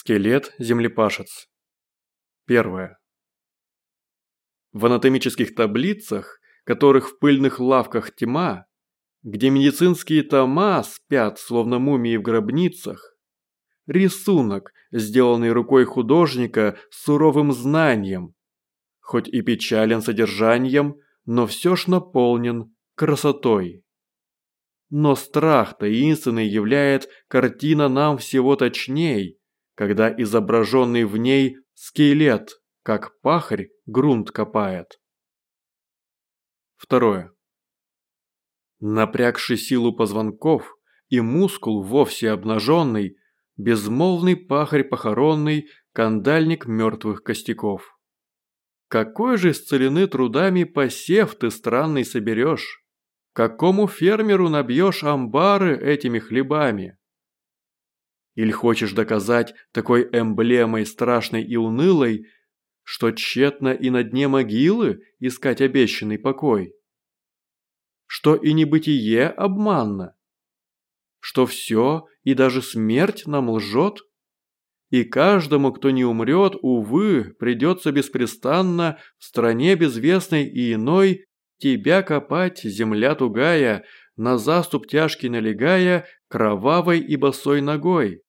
Скелет-землепашец. Первое. В анатомических таблицах, которых в пыльных лавках тьма, где медицинские тома спят, словно мумии в гробницах, рисунок, сделанный рукой художника с суровым знанием, хоть и печален содержанием, но все ж наполнен красотой. Но страх таинственный являет картина нам всего точней – когда изображенный в ней скелет, как пахарь, грунт копает. Второе. Напрягший силу позвонков и мускул вовсе обнаженный, безмолвный пахарь похоронный, кандальник мертвых костяков. Какой же исцелены трудами посев ты странный соберешь? Какому фермеру набьешь амбары этими хлебами? Или хочешь доказать такой эмблемой страшной и унылой, что тщетно и на дне могилы искать обещанный покой? Что и небытие обманно? Что все и даже смерть нам лжет? И каждому, кто не умрет, увы, придется беспрестанно в стране безвестной и иной тебя копать, земля тугая, на заступ тяжкий налегая, кровавой и босой ногой.